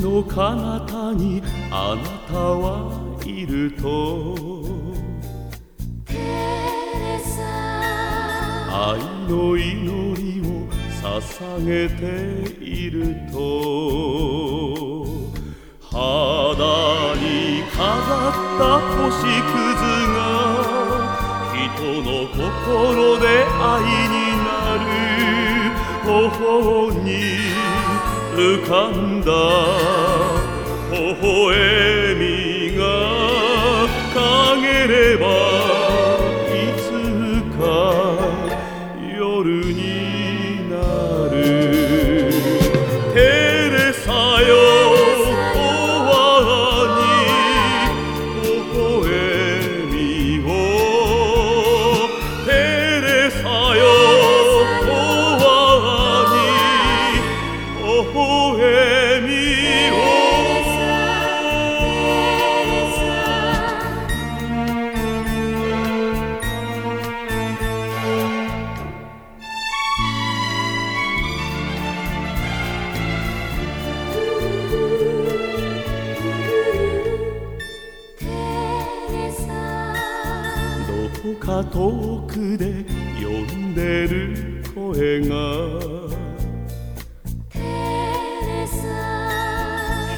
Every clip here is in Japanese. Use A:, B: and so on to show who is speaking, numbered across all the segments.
A: の彼方にあなたはいると。愛の祈りを捧げていると。肌に飾った星屑が人の心で愛になる。頬に浮かんだ微笑みが陰ればいつか夜になる。テレサよ終わに微笑みを。テレサか遠くで呼んでる声が。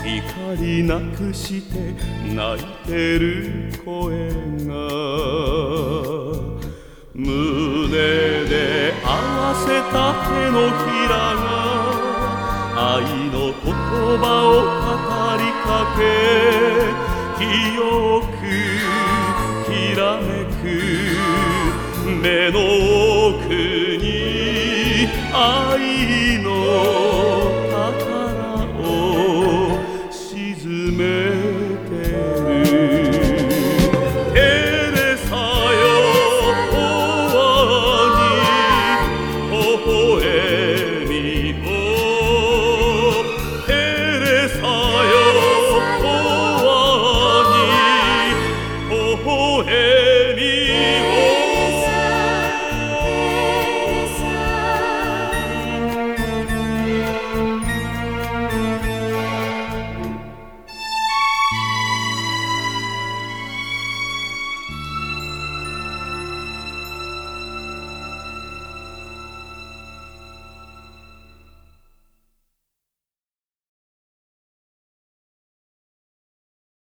A: 光なくして泣いてる声が。胸で合わせた手のひらが愛の言葉を語りかけ清く目の奥に愛の